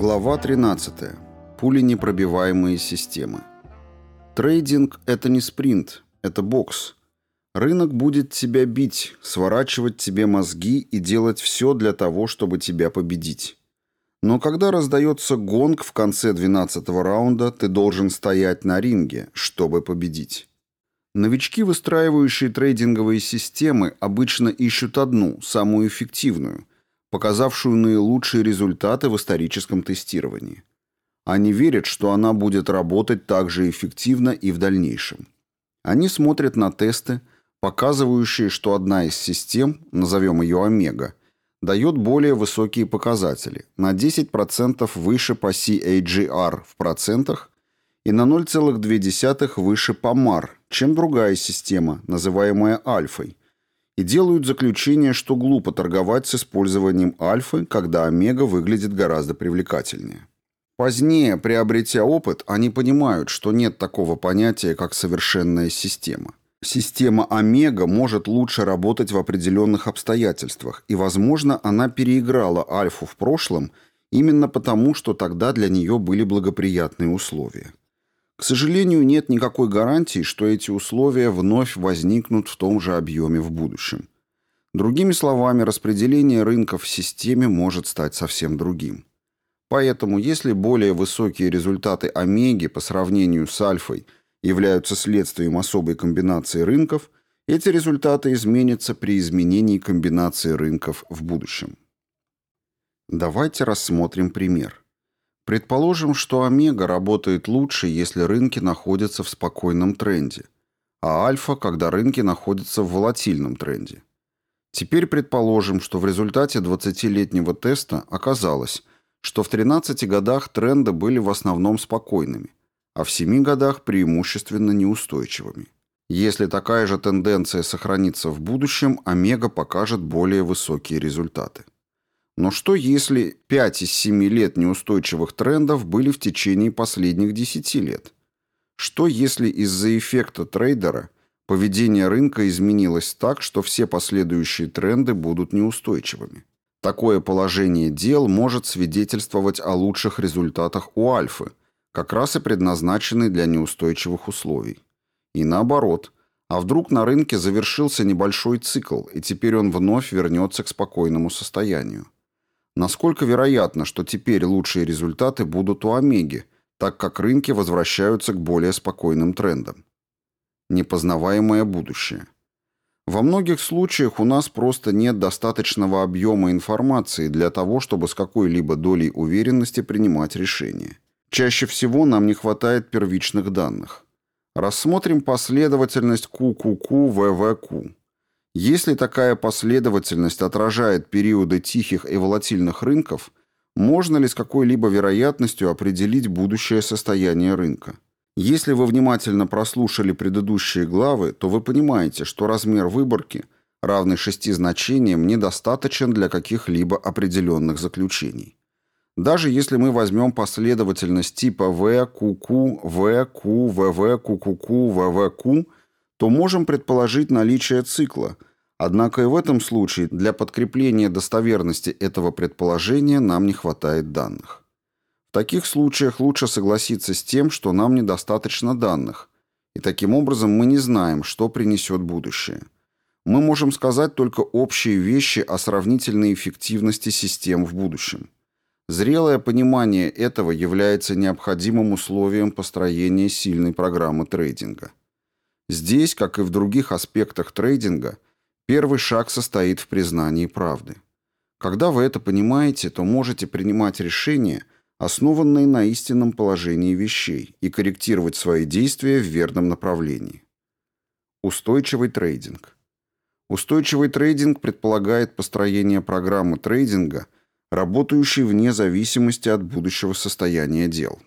Глава 13. Пуленепробиваемые системы. Трейдинг – это не спринт, это бокс. Рынок будет тебя бить, сворачивать тебе мозги и делать все для того, чтобы тебя победить. Но когда раздается гонг в конце 12 раунда, ты должен стоять на ринге, чтобы победить. Новички, выстраивающие трейдинговые системы, обычно ищут одну, самую эффективную – показавшую наилучшие результаты в историческом тестировании. Они верят, что она будет работать так же эффективно и в дальнейшем. Они смотрят на тесты, показывающие, что одна из систем, назовем ее омега, дает более высокие показатели, на 10% выше по CAGR в процентах и на 0,2 выше по MAR, чем другая система, называемая альфой, и делают заключение, что глупо торговать с использованием альфы, когда омега выглядит гораздо привлекательнее. Позднее, приобретя опыт, они понимают, что нет такого понятия, как совершенная система. Система омега может лучше работать в определенных обстоятельствах, и, возможно, она переиграла альфу в прошлом именно потому, что тогда для нее были благоприятные условия. К сожалению, нет никакой гарантии, что эти условия вновь возникнут в том же объеме в будущем. Другими словами, распределение рынков в системе может стать совсем другим. Поэтому, если более высокие результаты омеги по сравнению с альфой являются следствием особой комбинации рынков, эти результаты изменятся при изменении комбинации рынков в будущем. Давайте рассмотрим пример. Предположим, что омега работает лучше, если рынки находятся в спокойном тренде, а альфа, когда рынки находятся в волатильном тренде. Теперь предположим, что в результате 20-летнего теста оказалось, что в 13 годах тренды были в основном спокойными, а в 7 годах преимущественно неустойчивыми. Если такая же тенденция сохранится в будущем, омега покажет более высокие результаты. Но что если 5 из 7 лет неустойчивых трендов были в течение последних 10 лет? Что если из-за эффекта трейдера поведение рынка изменилось так, что все последующие тренды будут неустойчивыми? Такое положение дел может свидетельствовать о лучших результатах у альфы, как раз и предназначенной для неустойчивых условий. И наоборот, а вдруг на рынке завершился небольшой цикл, и теперь он вновь вернется к спокойному состоянию? Насколько вероятно, что теперь лучшие результаты будут у Омеги, так как рынки возвращаются к более спокойным трендам? Непознаваемое будущее. Во многих случаях у нас просто нет достаточного объема информации для того, чтобы с какой-либо долей уверенности принимать решения. Чаще всего нам не хватает первичных данных. Рассмотрим последовательность QQQ, VVQ. Если такая последовательность отражает периоды тихих и волатильных рынков, можно ли с какой-либо вероятностью определить будущее состояние рынка? Если вы внимательно прослушали предыдущие главы, то вы понимаете, что размер выборки, равный шести значениям, недостаточен для каких-либо определенных заключений. Даже если мы возьмем последовательность типа V, QQ, V, Q, VV, QQQ, VVQ – то можем предположить наличие цикла, однако и в этом случае для подкрепления достоверности этого предположения нам не хватает данных. В таких случаях лучше согласиться с тем, что нам недостаточно данных, и таким образом мы не знаем, что принесет будущее. Мы можем сказать только общие вещи о сравнительной эффективности систем в будущем. Зрелое понимание этого является необходимым условием построения сильной программы трейдинга. Здесь, как и в других аспектах трейдинга, первый шаг состоит в признании правды. Когда вы это понимаете, то можете принимать решения, основанные на истинном положении вещей, и корректировать свои действия в верном направлении. Устойчивый трейдинг. Устойчивый трейдинг предполагает построение программы трейдинга, работающей вне зависимости от будущего состояния дел.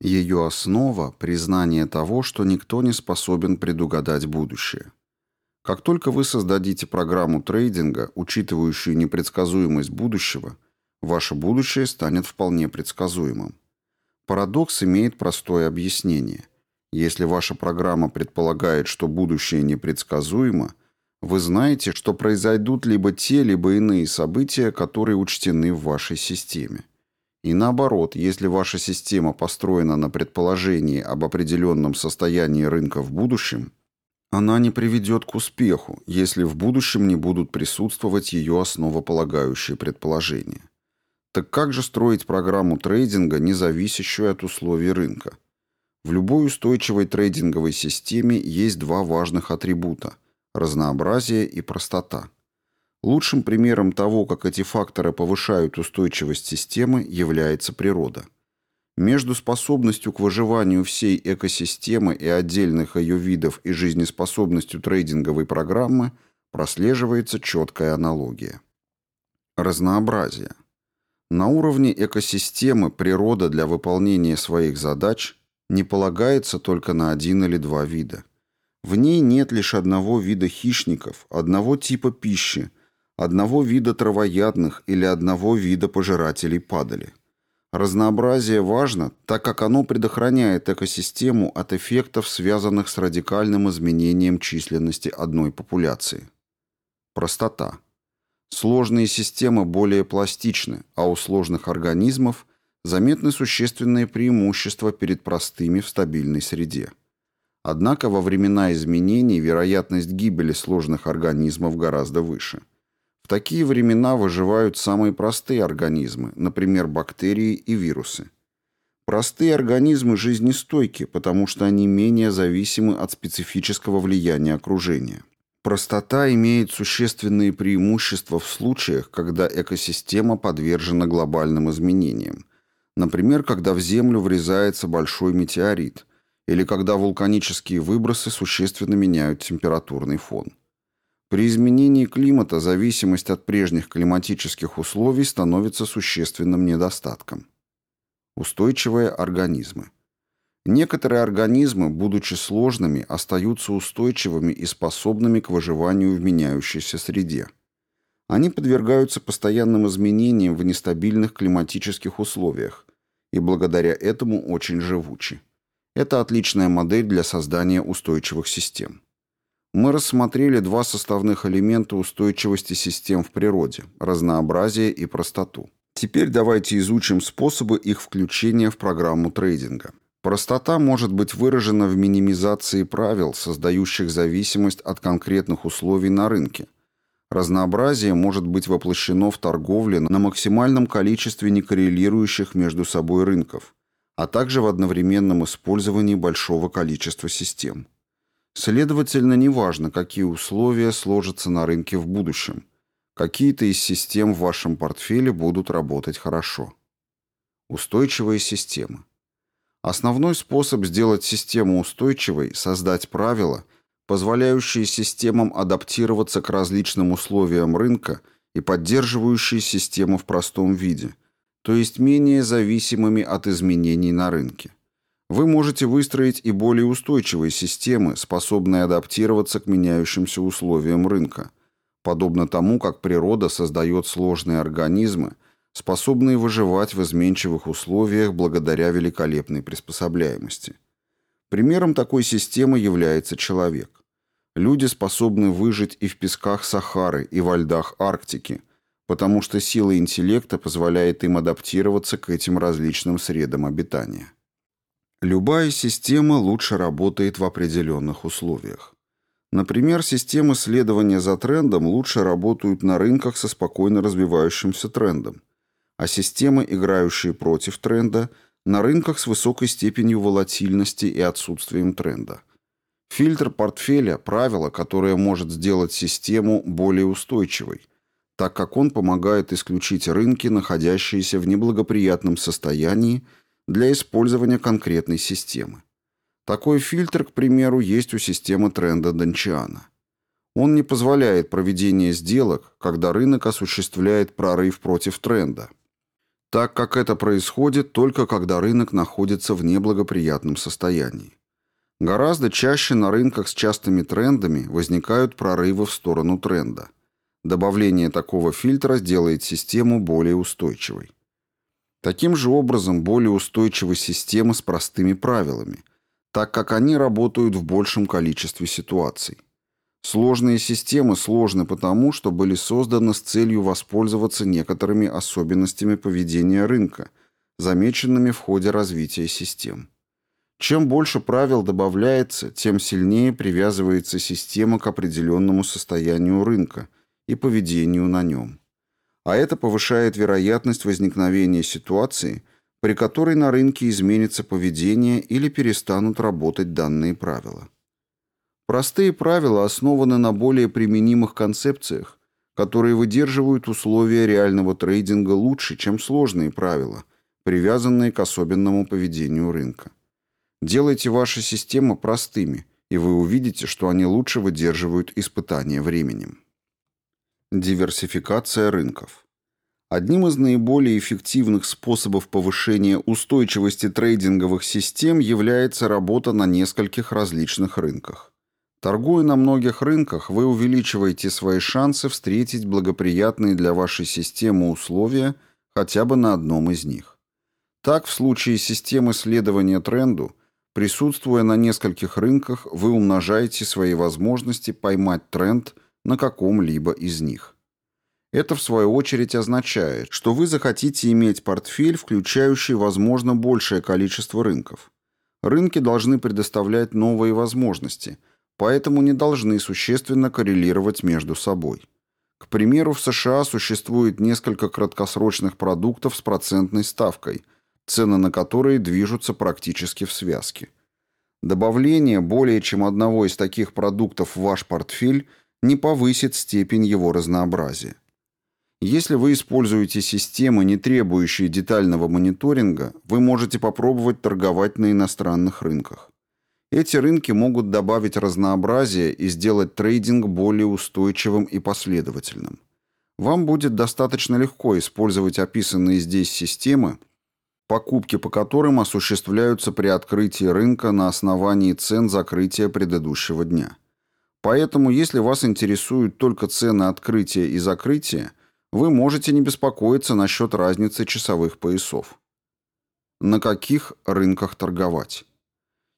Ее основа – признание того, что никто не способен предугадать будущее. Как только вы создадите программу трейдинга, учитывающую непредсказуемость будущего, ваше будущее станет вполне предсказуемым. Парадокс имеет простое объяснение. Если ваша программа предполагает, что будущее непредсказуемо, вы знаете, что произойдут либо те, либо иные события, которые учтены в вашей системе. И наоборот, если ваша система построена на предположении об определенном состоянии рынка в будущем, она не приведет к успеху, если в будущем не будут присутствовать ее основополагающие предположения. Так как же строить программу трейдинга, не зависящую от условий рынка? В любой устойчивой трейдинговой системе есть два важных атрибута – разнообразие и простота. Лучшим примером того, как эти факторы повышают устойчивость системы, является природа. Между способностью к выживанию всей экосистемы и отдельных ее видов и жизнеспособностью трейдинговой программы прослеживается четкая аналогия. Разнообразие. На уровне экосистемы природа для выполнения своих задач не полагается только на один или два вида. В ней нет лишь одного вида хищников, одного типа пищи, одного вида травоядных или одного вида пожирателей падали. Разнообразие важно, так как оно предохраняет экосистему от эффектов, связанных с радикальным изменением численности одной популяции. Простота. Сложные системы более пластичны, а у сложных организмов заметны существенные преимущества перед простыми в стабильной среде. Однако во времена изменений вероятность гибели сложных организмов гораздо выше. В такие времена выживают самые простые организмы, например, бактерии и вирусы. Простые организмы жизнестойки, потому что они менее зависимы от специфического влияния окружения. Простота имеет существенные преимущества в случаях, когда экосистема подвержена глобальным изменениям. Например, когда в Землю врезается большой метеорит, или когда вулканические выбросы существенно меняют температурный фон. При изменении климата зависимость от прежних климатических условий становится существенным недостатком. Устойчивые организмы. Некоторые организмы, будучи сложными, остаются устойчивыми и способными к выживанию в меняющейся среде. Они подвергаются постоянным изменениям в нестабильных климатических условиях и благодаря этому очень живучи. Это отличная модель для создания устойчивых систем. Мы рассмотрели два составных элемента устойчивости систем в природе – разнообразие и простоту. Теперь давайте изучим способы их включения в программу трейдинга. Простота может быть выражена в минимизации правил, создающих зависимость от конкретных условий на рынке. Разнообразие может быть воплощено в торговле на максимальном количестве некоррелирующих между собой рынков, а также в одновременном использовании большого количества систем. Следовательно, неважно, какие условия сложатся на рынке в будущем. Какие-то из систем в вашем портфеле будут работать хорошо. Устойчивые системы. Основной способ сделать систему устойчивой – создать правила, позволяющие системам адаптироваться к различным условиям рынка и поддерживающие систему в простом виде, то есть менее зависимыми от изменений на рынке. Вы можете выстроить и более устойчивые системы, способные адаптироваться к меняющимся условиям рынка, подобно тому, как природа создает сложные организмы, способные выживать в изменчивых условиях благодаря великолепной приспособляемости. Примером такой системы является человек. Люди способны выжить и в песках Сахары, и во льдах Арктики, потому что сила интеллекта позволяет им адаптироваться к этим различным средам обитания. Любая система лучше работает в определенных условиях. Например, системы следования за трендом лучше работают на рынках со спокойно развивающимся трендом, а системы, играющие против тренда, на рынках с высокой степенью волатильности и отсутствием тренда. Фильтр портфеля – правило, которое может сделать систему более устойчивой, так как он помогает исключить рынки, находящиеся в неблагоприятном состоянии для использования конкретной системы. Такой фильтр, к примеру, есть у системы тренда Дончиана. Он не позволяет проведения сделок, когда рынок осуществляет прорыв против тренда, так как это происходит только когда рынок находится в неблагоприятном состоянии. Гораздо чаще на рынках с частыми трендами возникают прорывы в сторону тренда. Добавление такого фильтра сделает систему более устойчивой. Таким же образом более устойчивы системы с простыми правилами, так как они работают в большем количестве ситуаций. Сложные системы сложны потому, что были созданы с целью воспользоваться некоторыми особенностями поведения рынка, замеченными в ходе развития систем. Чем больше правил добавляется, тем сильнее привязывается система к определенному состоянию рынка и поведению на нем. А это повышает вероятность возникновения ситуации, при которой на рынке изменится поведение или перестанут работать данные правила. Простые правила основаны на более применимых концепциях, которые выдерживают условия реального трейдинга лучше, чем сложные правила, привязанные к особенному поведению рынка. Делайте ваши системы простыми, и вы увидите, что они лучше выдерживают испытания временем. Диверсификация рынков. Одним из наиболее эффективных способов повышения устойчивости трейдинговых систем является работа на нескольких различных рынках. Торгуя на многих рынках, вы увеличиваете свои шансы встретить благоприятные для вашей системы условия хотя бы на одном из них. Так, в случае системы следования тренду, Присутствуя на нескольких рынках, вы умножаете свои возможности поймать тренд на каком-либо из них. Это, в свою очередь, означает, что вы захотите иметь портфель, включающий, возможно, большее количество рынков. Рынки должны предоставлять новые возможности, поэтому не должны существенно коррелировать между собой. К примеру, в США существует несколько краткосрочных продуктов с процентной ставкой – цены на которые движутся практически в связке. Добавление более чем одного из таких продуктов в ваш портфель не повысит степень его разнообразия. Если вы используете системы, не требующие детального мониторинга, вы можете попробовать торговать на иностранных рынках. Эти рынки могут добавить разнообразие и сделать трейдинг более устойчивым и последовательным. Вам будет достаточно легко использовать описанные здесь системы, покупки по которым осуществляются при открытии рынка на основании цен закрытия предыдущего дня. Поэтому, если вас интересуют только цены открытия и закрытия, вы можете не беспокоиться насчет разницы часовых поясов. На каких рынках торговать?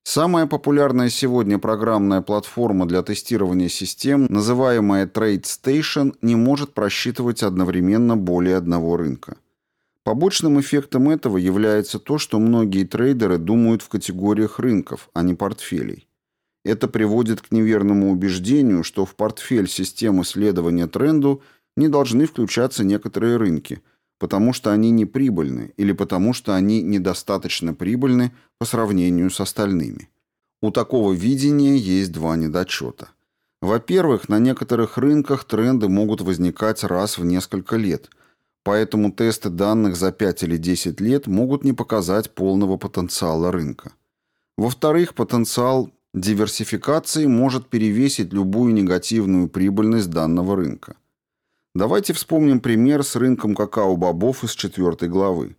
Самая популярная сегодня программная платформа для тестирования систем, называемая TradeStation, не может просчитывать одновременно более одного рынка. Побочным эффектом этого является то, что многие трейдеры думают в категориях рынков, а не портфелей. Это приводит к неверному убеждению, что в портфель системы следования тренду не должны включаться некоторые рынки, потому что они не прибыльны или потому что они недостаточно прибыльны по сравнению с остальными. У такого видения есть два недочета. Во-первых, на некоторых рынках тренды могут возникать раз в несколько лет – Поэтому тесты данных за 5 или 10 лет могут не показать полного потенциала рынка. Во-вторых, потенциал диверсификации может перевесить любую негативную прибыльность данного рынка. Давайте вспомним пример с рынком какао-бобов из четвертой главы.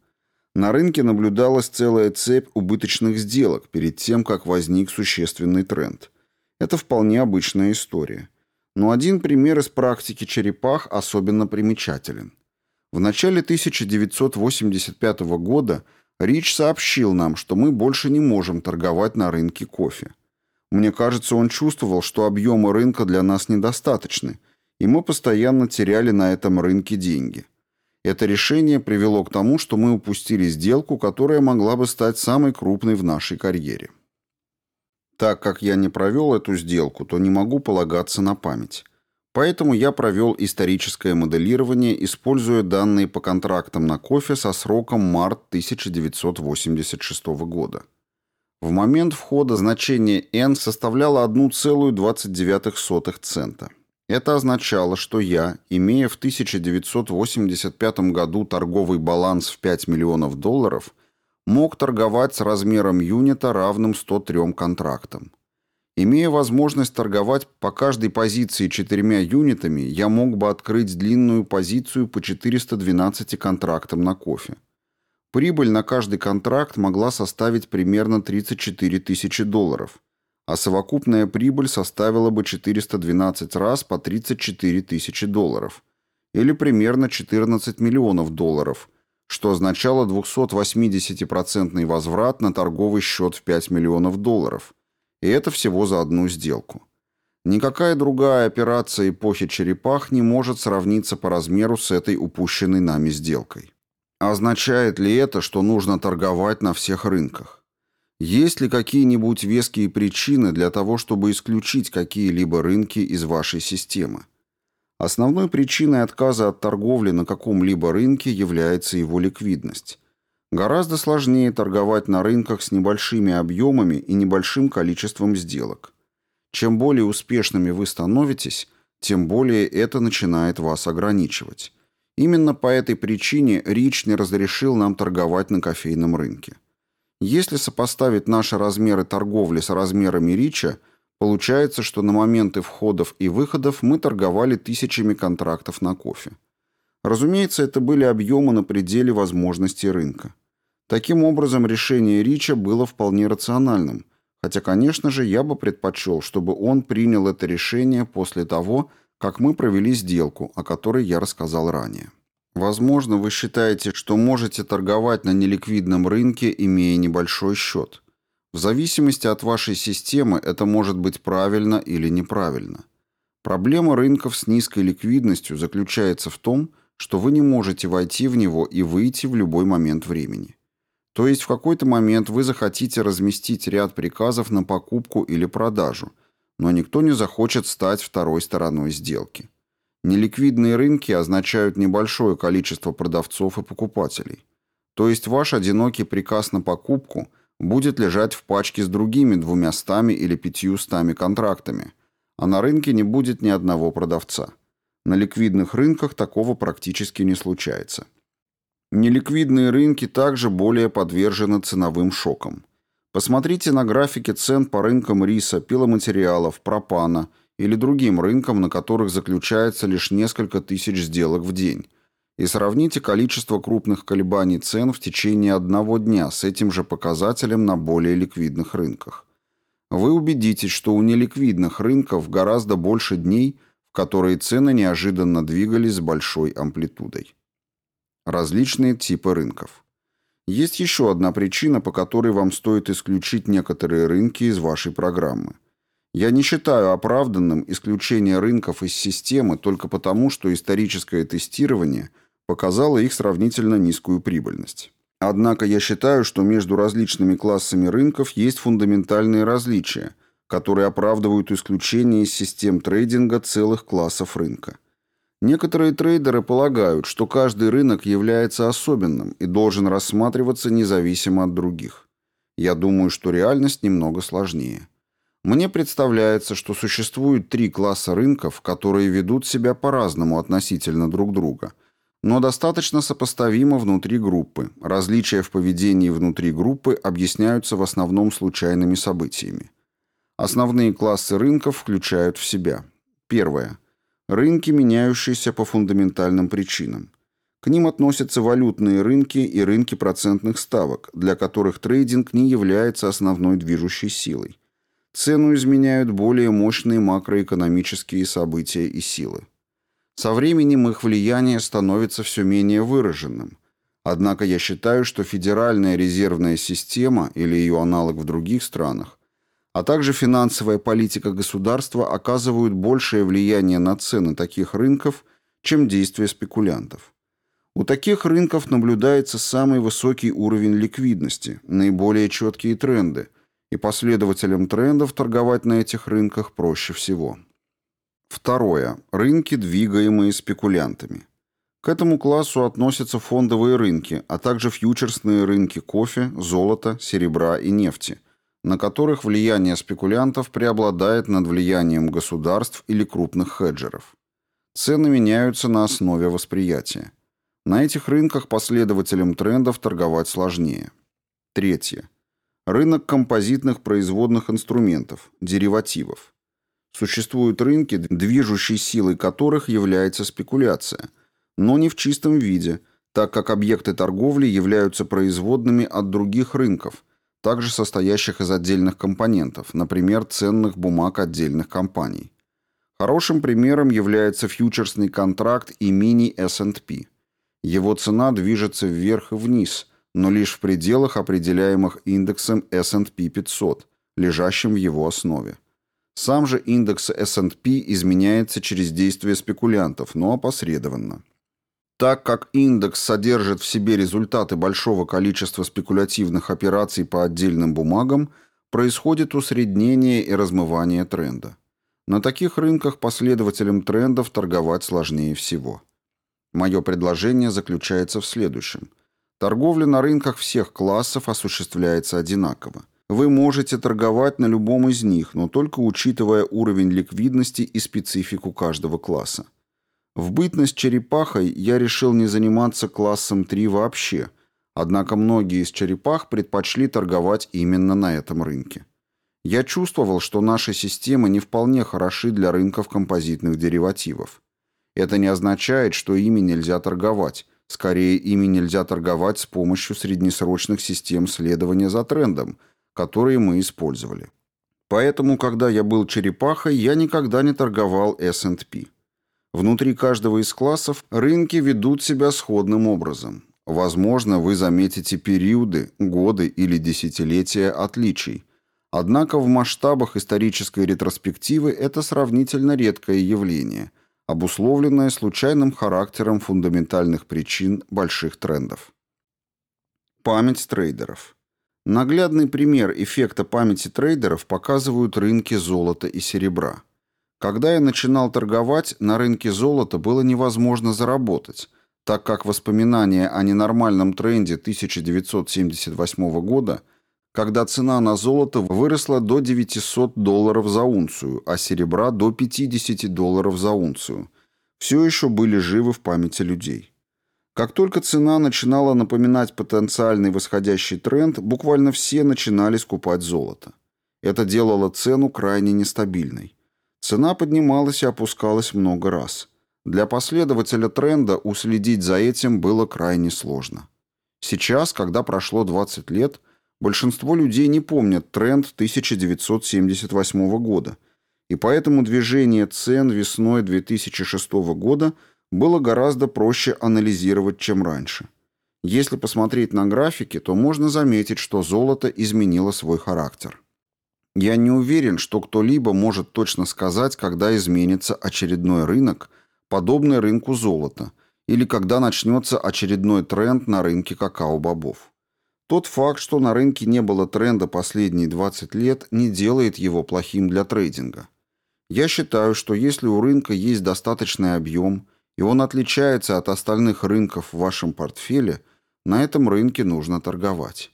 На рынке наблюдалась целая цепь убыточных сделок перед тем, как возник существенный тренд. Это вполне обычная история. Но один пример из практики черепах особенно примечателен. В начале 1985 года Рич сообщил нам, что мы больше не можем торговать на рынке кофе. Мне кажется, он чувствовал, что объемы рынка для нас недостаточны, и мы постоянно теряли на этом рынке деньги. Это решение привело к тому, что мы упустили сделку, которая могла бы стать самой крупной в нашей карьере. Так как я не провел эту сделку, то не могу полагаться на память. Поэтому я провел историческое моделирование, используя данные по контрактам на кофе со сроком март 1986 года. В момент входа значение n составляло 1,29 цента. Это означало, что я, имея в 1985 году торговый баланс в 5 миллионов долларов, мог торговать с размером юнита равным 103 контрактам. Имея возможность торговать по каждой позиции четырьмя юнитами, я мог бы открыть длинную позицию по 412 контрактам на кофе. Прибыль на каждый контракт могла составить примерно 34 тысячи долларов, а совокупная прибыль составила бы 412 раз по 34 тысячи долларов, или примерно 14 миллионов долларов, что означало 280% возврат на торговый счет в 5 миллионов долларов – и это всего за одну сделку. Никакая другая операция эпохи черепах не может сравниться по размеру с этой упущенной нами сделкой. Означает ли это, что нужно торговать на всех рынках? Есть ли какие-нибудь веские причины для того, чтобы исключить какие-либо рынки из вашей системы? Основной причиной отказа от торговли на каком-либо рынке является его ликвидность. Гораздо сложнее торговать на рынках с небольшими объемами и небольшим количеством сделок. Чем более успешными вы становитесь, тем более это начинает вас ограничивать. Именно по этой причине Рич не разрешил нам торговать на кофейном рынке. Если сопоставить наши размеры торговли с размерами Рича, получается, что на моменты входов и выходов мы торговали тысячами контрактов на кофе. Разумеется, это были объемы на пределе возможностей рынка. Таким образом, решение Рича было вполне рациональным, хотя, конечно же, я бы предпочел, чтобы он принял это решение после того, как мы провели сделку, о которой я рассказал ранее. Возможно, вы считаете, что можете торговать на неликвидном рынке, имея небольшой счет. В зависимости от вашей системы это может быть правильно или неправильно. Проблема рынков с низкой ликвидностью заключается в том, что вы не можете войти в него и выйти в любой момент времени. То есть в какой-то момент вы захотите разместить ряд приказов на покупку или продажу – но никто не захочет стать второй стороной сделки. Неликвидные рынки означают небольшое количество продавцов и покупателей. То есть ваш одинокий приказ на покупку будет лежать в пачке с другими двумястами или пятьюстами контрактами, а на рынке не будет ни одного продавца. На ликвидных рынках такого практически не случается. Неликвидные рынки также более подвержены ценовым шокам. Посмотрите на графики цен по рынкам риса, пиломатериалов, пропана или другим рынкам, на которых заключается лишь несколько тысяч сделок в день, и сравните количество крупных колебаний цен в течение одного дня с этим же показателем на более ликвидных рынках. Вы убедитесь, что у неликвидных рынков гораздо больше дней, в которые цены неожиданно двигались с большой амплитудой. Различные типы рынков. Есть еще одна причина, по которой вам стоит исключить некоторые рынки из вашей программы. Я не считаю оправданным исключение рынков из системы только потому, что историческое тестирование показало их сравнительно низкую прибыльность. Однако я считаю, что между различными классами рынков есть фундаментальные различия, которые оправдывают исключение из систем трейдинга целых классов рынка. Некоторые трейдеры полагают, что каждый рынок является особенным и должен рассматриваться независимо от других. Я думаю, что реальность немного сложнее. Мне представляется, что существует три класса рынков, которые ведут себя по-разному относительно друг друга, но достаточно сопоставимы внутри группы. Различия в поведении внутри группы объясняются в основном случайными событиями. Основные классы рынков включают в себя. Первое. Рынки, меняющиеся по фундаментальным причинам. К ним относятся валютные рынки и рынки процентных ставок, для которых трейдинг не является основной движущей силой. Цену изменяют более мощные макроэкономические события и силы. Со временем их влияние становится все менее выраженным. Однако я считаю, что Федеральная резервная система или ее аналог в других странах а также финансовая политика государства оказывают большее влияние на цены таких рынков, чем действия спекулянтов. У таких рынков наблюдается самый высокий уровень ликвидности, наиболее четкие тренды, и последователям трендов торговать на этих рынках проще всего. Второе. Рынки, двигаемые спекулянтами. К этому классу относятся фондовые рынки, а также фьючерсные рынки кофе, золота, серебра и нефти – на которых влияние спекулянтов преобладает над влиянием государств или крупных хеджеров. Цены меняются на основе восприятия. На этих рынках последователям трендов торговать сложнее. Третье. Рынок композитных производных инструментов, деривативов. Существуют рынки, движущей силой которых является спекуляция, но не в чистом виде, так как объекты торговли являются производными от других рынков – также состоящих из отдельных компонентов, например, ценных бумаг отдельных компаний. Хорошим примером является фьючерсный контракт и мини S&P. Его цена движется вверх и вниз, но лишь в пределах, определяемых индексом S&P 500, лежащим в его основе. Сам же индекс S&P изменяется через действие спекулянтов, но опосредованно. Так как индекс содержит в себе результаты большого количества спекулятивных операций по отдельным бумагам, происходит усреднение и размывание тренда. На таких рынках последователям трендов торговать сложнее всего. Мое предложение заключается в следующем. Торговля на рынках всех классов осуществляется одинаково. Вы можете торговать на любом из них, но только учитывая уровень ликвидности и специфику каждого класса. В бытность черепахой я решил не заниматься классом 3 вообще, однако многие из черепах предпочли торговать именно на этом рынке. Я чувствовал, что наши системы не вполне хороши для рынков композитных деривативов. Это не означает, что ими нельзя торговать. Скорее, ими нельзя торговать с помощью среднесрочных систем следования за трендом, которые мы использовали. Поэтому, когда я был черепахой, я никогда не торговал S&P. Внутри каждого из классов рынки ведут себя сходным образом. Возможно, вы заметите периоды, годы или десятилетия отличий. Однако в масштабах исторической ретроспективы это сравнительно редкое явление, обусловленное случайным характером фундаментальных причин больших трендов. Память трейдеров. Наглядный пример эффекта памяти трейдеров показывают рынки золота и серебра. Когда я начинал торговать, на рынке золота было невозможно заработать, так как воспоминания о ненормальном тренде 1978 года, когда цена на золото выросла до 900 долларов за унцию, а серебра до 50 долларов за унцию, все еще были живы в памяти людей. Как только цена начинала напоминать потенциальный восходящий тренд, буквально все начинали скупать золото. Это делало цену крайне нестабильной. Цена поднималась и опускалась много раз. Для последователя тренда уследить за этим было крайне сложно. Сейчас, когда прошло 20 лет, большинство людей не помнят тренд 1978 года, и поэтому движение цен весной 2006 года было гораздо проще анализировать, чем раньше. Если посмотреть на графики, то можно заметить, что золото изменило свой характер. Я не уверен, что кто-либо может точно сказать, когда изменится очередной рынок, подобный рынку золота, или когда начнется очередной тренд на рынке какао-бобов. Тот факт, что на рынке не было тренда последние 20 лет, не делает его плохим для трейдинга. Я считаю, что если у рынка есть достаточный объем, и он отличается от остальных рынков в вашем портфеле, на этом рынке нужно торговать.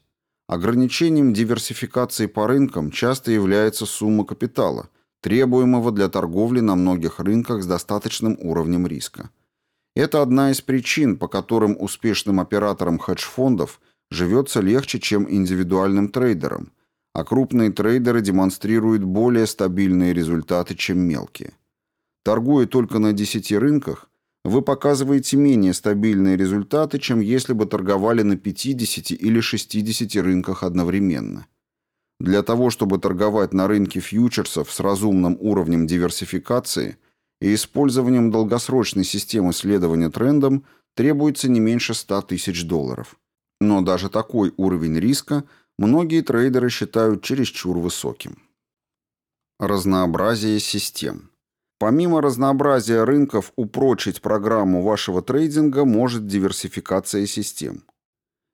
Ограничением диверсификации по рынкам часто является сумма капитала, требуемого для торговли на многих рынках с достаточным уровнем риска. Это одна из причин, по которым успешным операторам хедж-фондов живется легче, чем индивидуальным трейдерам, а крупные трейдеры демонстрируют более стабильные результаты, чем мелкие. Торгуя только на 10 рынках, вы показываете менее стабильные результаты, чем если бы торговали на 50 или 60 рынках одновременно. Для того, чтобы торговать на рынке фьючерсов с разумным уровнем диверсификации и использованием долгосрочной системы следования трендам, требуется не меньше 100 тысяч долларов. Но даже такой уровень риска многие трейдеры считают чересчур высоким. Разнообразие систем. Помимо разнообразия рынков, упрочить программу вашего трейдинга может диверсификация систем.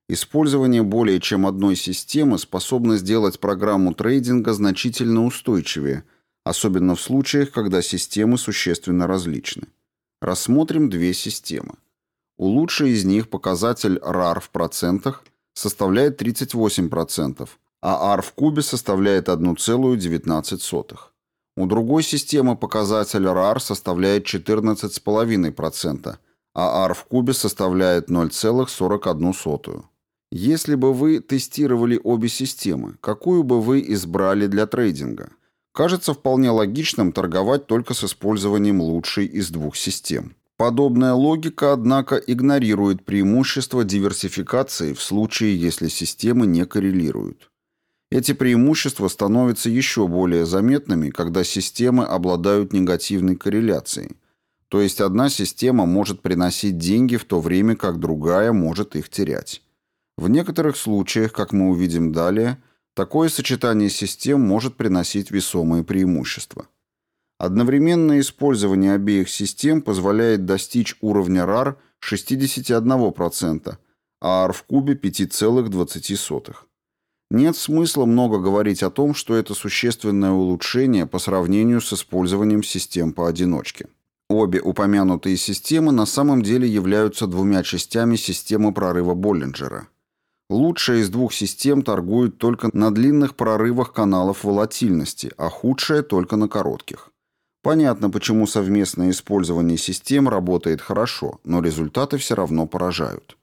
Использование более чем одной системы способно сделать программу трейдинга значительно устойчивее, особенно в случаях, когда системы существенно различны. Рассмотрим две системы. У лучшей из них показатель RAR в процентах составляет 38%, а R в кубе составляет 1,19. У другой системы показатель RAR составляет 14,5%, а R в кубе составляет 0,41. Если бы вы тестировали обе системы, какую бы вы избрали для трейдинга? Кажется вполне логичным торговать только с использованием лучшей из двух систем. Подобная логика, однако, игнорирует преимущество диверсификации в случае, если системы не коррелируют. Эти преимущества становятся еще более заметными, когда системы обладают негативной корреляцией. То есть одна система может приносить деньги в то время, как другая может их терять. В некоторых случаях, как мы увидим далее, такое сочетание систем может приносить весомые преимущества. Одновременное использование обеих систем позволяет достичь уровня RAR, 61%, а R в кубе 5,20. Нет смысла много говорить о том, что это существенное улучшение по сравнению с использованием систем поодиночке. Обе упомянутые системы на самом деле являются двумя частями системы прорыва Боллинджера. Лучшая из двух систем торгует только на длинных прорывах каналов волатильности, а худшая только на коротких. Понятно, почему совместное использование систем работает хорошо, но результаты все равно поражают.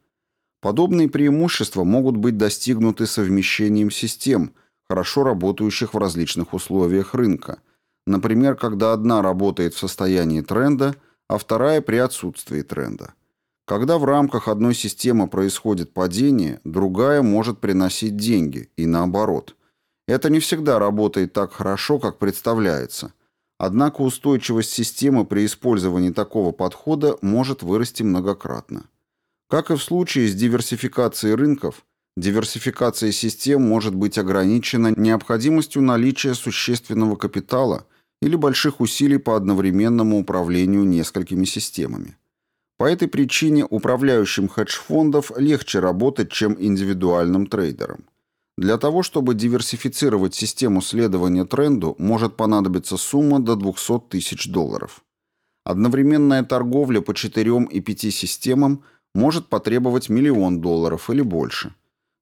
Подобные преимущества могут быть достигнуты совмещением систем, хорошо работающих в различных условиях рынка. Например, когда одна работает в состоянии тренда, а вторая при отсутствии тренда. Когда в рамках одной системы происходит падение, другая может приносить деньги, и наоборот. Это не всегда работает так хорошо, как представляется. Однако устойчивость системы при использовании такого подхода может вырасти многократно. Как и в случае с диверсификацией рынков, диверсификация систем может быть ограничена необходимостью наличия существенного капитала или больших усилий по одновременному управлению несколькими системами. По этой причине управляющим хедж-фондов легче работать, чем индивидуальным трейдерам. Для того, чтобы диверсифицировать систему следования тренду, может понадобиться сумма до 200 тысяч долларов. Одновременная торговля по 4 и 5 системам – может потребовать миллион долларов или больше.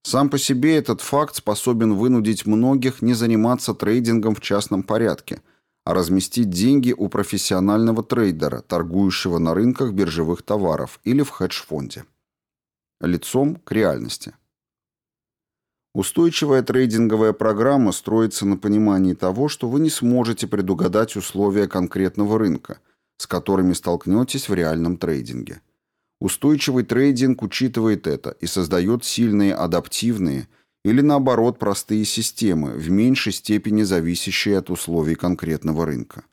Сам по себе этот факт способен вынудить многих не заниматься трейдингом в частном порядке, а разместить деньги у профессионального трейдера, торгующего на рынках биржевых товаров или в хедж-фонде. Лицом к реальности. Устойчивая трейдинговая программа строится на понимании того, что вы не сможете предугадать условия конкретного рынка, с которыми столкнетесь в реальном трейдинге. Устойчивый трейдинг учитывает это и создает сильные адаптивные или наоборот простые системы, в меньшей степени зависящие от условий конкретного рынка.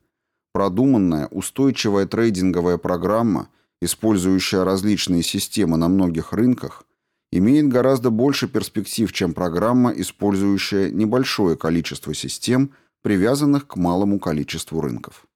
Продуманная, устойчивая трейдинговая программа, использующая различные системы на многих рынках, имеет гораздо больше перспектив, чем программа, использующая небольшое количество систем, привязанных к малому количеству рынков.